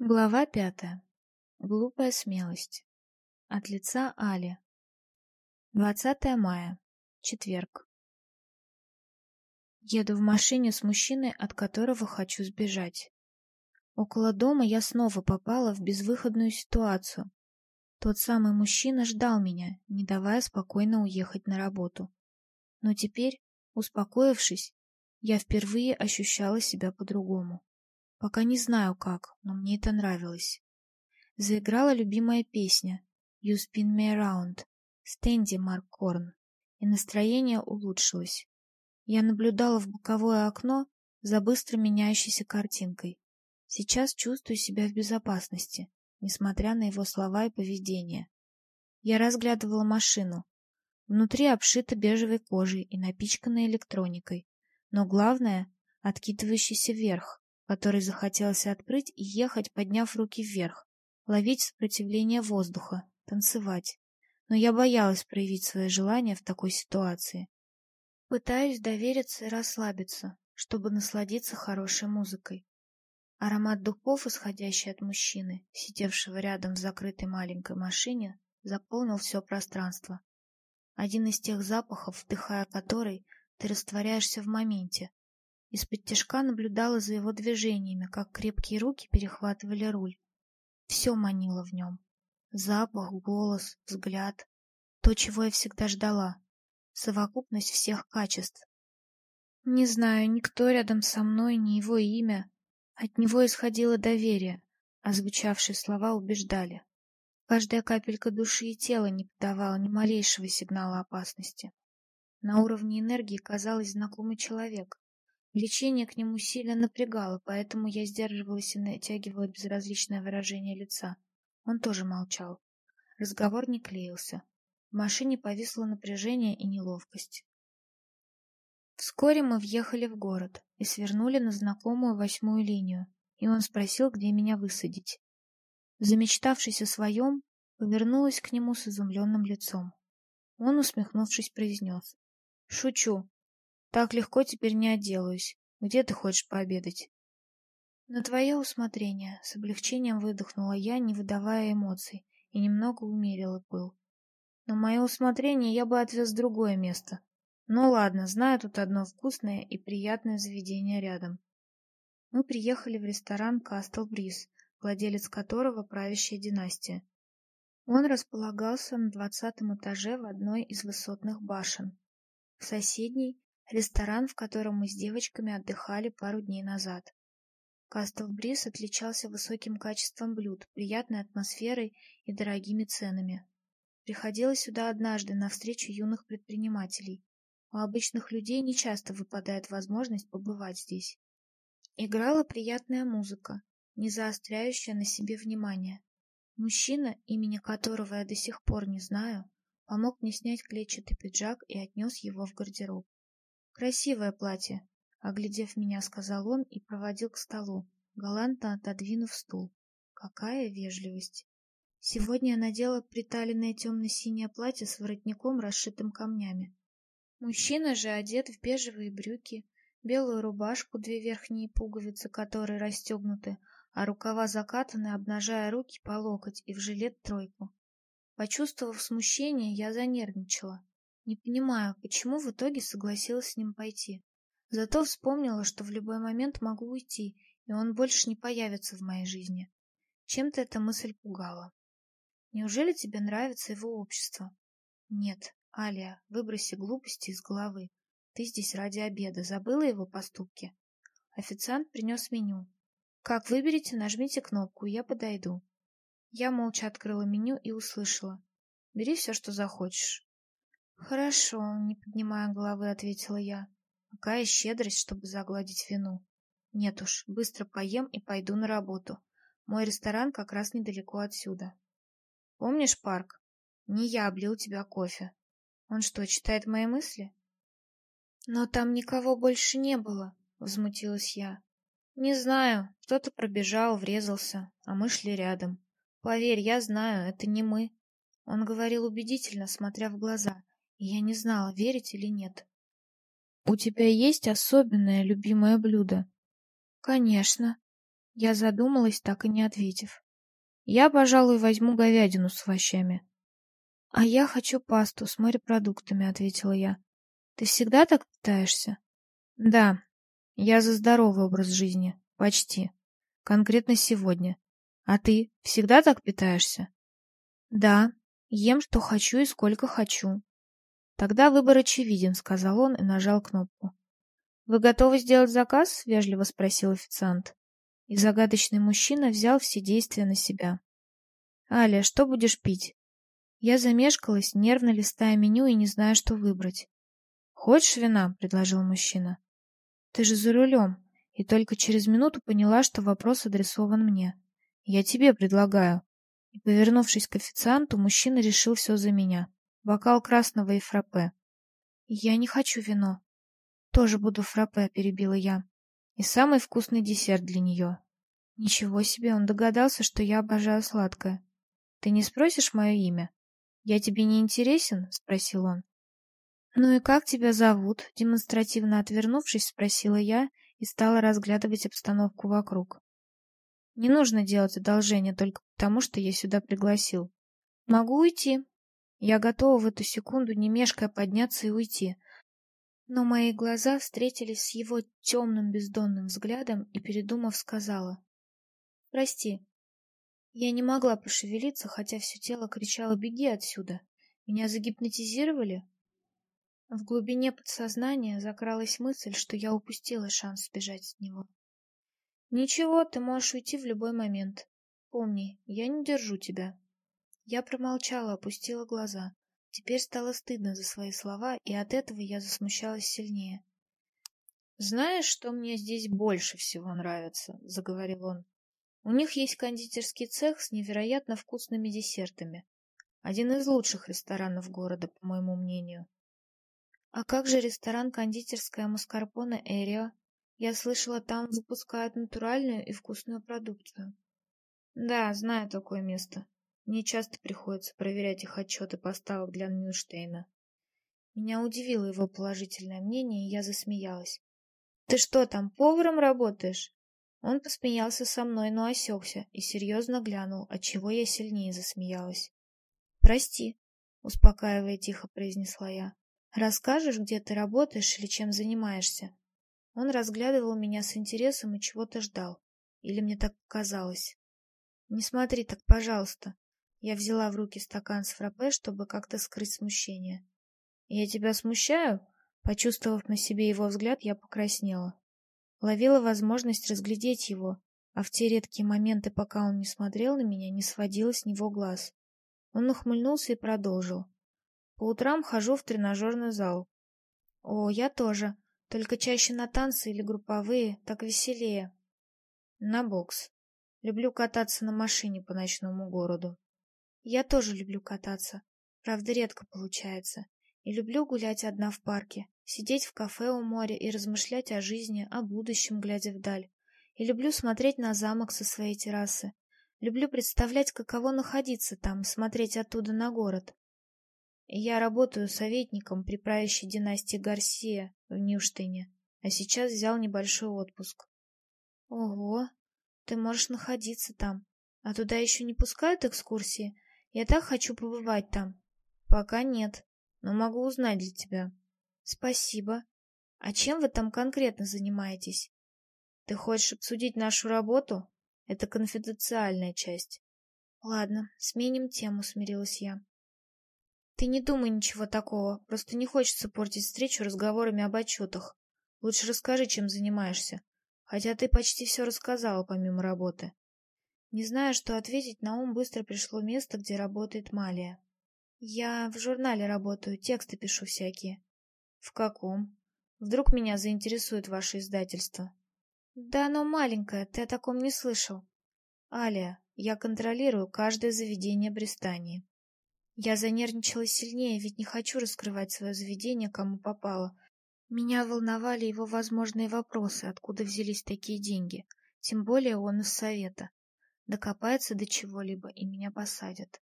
Глава пятая. Глупая смелость. От лица Али. 20 мая. Четверг. Еду в машине с мужчиной, от которого хочу сбежать. Около дома я снова попала в безвыходную ситуацию. Тот самый мужчина ждал меня, не давая спокойно уехать на работу. Но теперь, успокоившись, я впервые ощущала себя по-другому. Пока не знаю как, но мне это нравилось. Заиграла любимая песня «You Spin Me Around» Стэнди Марк Корн, и настроение улучшилось. Я наблюдала в боковое окно за быстро меняющейся картинкой. Сейчас чувствую себя в безопасности, несмотря на его слова и поведение. Я разглядывала машину. Внутри обшита бежевой кожей и напичкана электроникой, но главное — откидывающийся вверх, который захотелось открыть и ехать, подняв руки вверх, ловить сопротивление воздуха, танцевать. Но я боялась проявить свое желание в такой ситуации. Пытаюсь довериться и расслабиться, чтобы насладиться хорошей музыкой. Аромат духов, исходящий от мужчины, сидевшего рядом в закрытой маленькой машине, заполнил все пространство. Один из тех запахов, вдыхая который, ты растворяешься в моменте, из-под тяжка наблюдала за его движениями, как крепкие руки перехватывали руль. Все манило в нем. Запах, голос, взгляд. То, чего я всегда ждала. Совокупность всех качеств. Не знаю, никто рядом со мной, ни его имя. От него исходило доверие, а звучавшие слова убеждали. Каждая капелька души и тела не подавала ни малейшего сигнала опасности. На уровне энергии казалось знакомый человек, Влечение к нему сильно напрягало, поэтому я сдерживалась и натягивала безразличное выражение лица. Он тоже молчал. Разговор не клеился. В машине повисло напряжение и неловкость. Вскоре мы въехали в город и свернули на знакомую восьмую линию, и он спросил, где меня высадить. Замечтавшись о своем, повернулась к нему с изумленным лицом. Он, усмехнувшись, произнес. — Шучу. Так легко теперь не отделаюсь. Где ты хочешь пообедать? На твое усмотрение, с облегчением выдохнула я, не выдавая эмоций, и немного умерила пыл. На мое усмотрение я бы отвез в другое место. Ну ладно, знаю тут одно вкусное и приятное заведение рядом. Мы приехали в ресторан Кастл Бриз, владелец которого правящая династия. Он располагался на двадцатом этаже в одной из высотных башен. В соседней ресторан, в котором мы с девочками отдыхали пару дней назад. Кастл Бриз отличался высоким качеством блюд, приятной атмосферой и дорогими ценами. Приходила сюда однажды на встречу юных предпринимателей. У обычных людей не часто выпадает возможность побывать здесь. Играла приятная музыка, не заостряющая на себе внимание. Мужчина, имени которого я до сих пор не знаю, помог мне снять клетчатый пиджак и отнес его в гардероб. «Красивое платье», — оглядев меня, сказал он и проводил к столу, галантно отодвинув стул. Какая вежливость! Сегодня я надела приталенное темно-синее платье с воротником, расшитым камнями. Мужчина же одет в бежевые брюки, белую рубашку, две верхние пуговицы которые расстегнуты, а рукава закатаны, обнажая руки по локоть и в жилет тройку. Почувствовав смущение, я занервничала. Не понимаю, почему в итоге согласилась с ним пойти. Зато вспомнила, что в любой момент могу уйти, и он больше не появится в моей жизни. Чем-то эта мысль пугала. Неужели тебе нравится его общество? Нет, Алия, выброси глупости из головы. Ты здесь ради обеда. Забыла его поступки? Официант принес меню. Как выберете, нажмите кнопку, я подойду. Я молча открыла меню и услышала. Бери все, что захочешь. «Хорошо», — не поднимая головы, ответила я. «Какая щедрость, чтобы загладить вину. Нет уж, быстро поем и пойду на работу. Мой ресторан как раз недалеко отсюда. Помнишь парк? Не я облил тебя кофе. Он что, читает мои мысли?» «Но там никого больше не было», — возмутилась я. «Не знаю, кто-то пробежал, врезался, а мы шли рядом. Поверь, я знаю, это не мы». Он говорил убедительно, смотря в глаза, и я не знала, верить или нет. «У тебя есть особенное любимое блюдо?» «Конечно». Я задумалась, так и не ответив. Я, пожалуй, возьму говядину с овощами. А я хочу пасту с морепродуктами, ответила я. Ты всегда так питаешься? Да. Я за здоровый образ жизни. Почти. Конкретно сегодня. А ты всегда так питаешься? Да. Ем, что хочу и сколько хочу. Тогда выбор очевиден, сказал он и нажал кнопку. Вы готовы сделать заказ? вежливо спросил официант и загадочный мужчина взял все действия на себя. «Аля, что будешь пить?» Я замешкалась, нервно листая меню и не зная, что выбрать. «Хочешь вина?» — предложил мужчина. «Ты же за рулем!» И только через минуту поняла, что вопрос адресован мне. «Я тебе предлагаю». И, повернувшись к официанту, мужчина решил все за меня. Бокал красного и фраппе. «Я не хочу вино». «Тоже буду фраппе», — перебила я и самый вкусный десерт для нее. Ничего себе, он догадался, что я обожаю сладкое. Ты не спросишь мое имя? Я тебе не интересен? спросил он. Ну и как тебя зовут? демонстративно отвернувшись, спросила я и стала разглядывать обстановку вокруг. Не нужно делать одолжение только потому, что я сюда пригласил. Могу уйти. Я готова в эту секунду не мешкая подняться и уйти, но мои глаза встретились с его темным бездонным взглядом, и, передумав, сказала. «Прости, я не могла пошевелиться, хотя все тело кричало «беги отсюда». Меня загипнотизировали? В глубине подсознания закралась мысль, что я упустила шанс сбежать от него. «Ничего, ты можешь уйти в любой момент. Помни, я не держу тебя». Я промолчала, опустила глаза. Теперь стало стыдно за свои слова, и от этого я засмущалась сильнее. «Знаешь, что мне здесь больше всего нравится?» — заговорил он. «У них есть кондитерский цех с невероятно вкусными десертами. Один из лучших ресторанов города, по моему мнению». «А как же ресторан-кондитерская Маскарпоне Эрио? Я слышала, там выпускают натуральную и вкусную продукцию». «Да, знаю такое место. Мне часто приходится проверять их отчеты поставок для Ньюштейна. Меня удивило его положительное мнение, и я засмеялась. «Ты что там, поваром работаешь?» Он посмеялся со мной, но осекся и серьезно глянул, отчего я сильнее засмеялась. «Прости», — успокаивая тихо произнесла я. «Расскажешь, где ты работаешь или чем занимаешься?» Он разглядывал меня с интересом и чего-то ждал. Или мне так показалось. «Не смотри так, пожалуйста. Я взяла в руки стакан с фраппе, чтобы как-то скрыть смущение. «Я тебя смущаю?» Почувствовав на себе его взгляд, я покраснела. Ловила возможность разглядеть его, а в те редкие моменты, пока он не смотрел на меня, не сводила с него глаз. Он ухмыльнулся и продолжил. «По утрам хожу в тренажерный зал». «О, я тоже, только чаще на танцы или групповые, так веселее». «На бокс. Люблю кататься на машине по ночному городу». Я тоже люблю кататься. Правда, редко получается. И люблю гулять одна в парке, сидеть в кафе у моря и размышлять о жизни, о будущем, глядя вдаль. И люблю смотреть на замок со своей террасы. Люблю представлять, каково находиться там, смотреть оттуда на город. Я работаю советником при правящей династии Гарсия в Ньюштейне, а сейчас взял небольшой отпуск. Ого, ты можешь находиться там. А туда еще не пускают экскурсии? Я так хочу побывать там. Пока нет, но могу узнать для тебя. Спасибо. А чем вы там конкретно занимаетесь? Ты хочешь обсудить нашу работу? Это конфиденциальная часть. Ладно, сменим тему, смирилась я. Ты не думай ничего такого, просто не хочется портить встречу разговорами об отчетах. Лучше расскажи, чем занимаешься. Хотя ты почти все рассказала помимо работы. Не зная, что ответить, на ум быстро пришло место, где работает Малия. «Я в журнале работаю, тексты пишу всякие». «В каком? Вдруг меня заинтересует ваше издательство?» «Да оно маленькое, ты о таком не слышал». «Алия, я контролирую каждое заведение Бристании». Я занервничала сильнее, ведь не хочу раскрывать свое заведение, кому попало. Меня волновали его возможные вопросы, откуда взялись такие деньги. Тем более он из совета. Докопается до чего-либо, и меня посадят.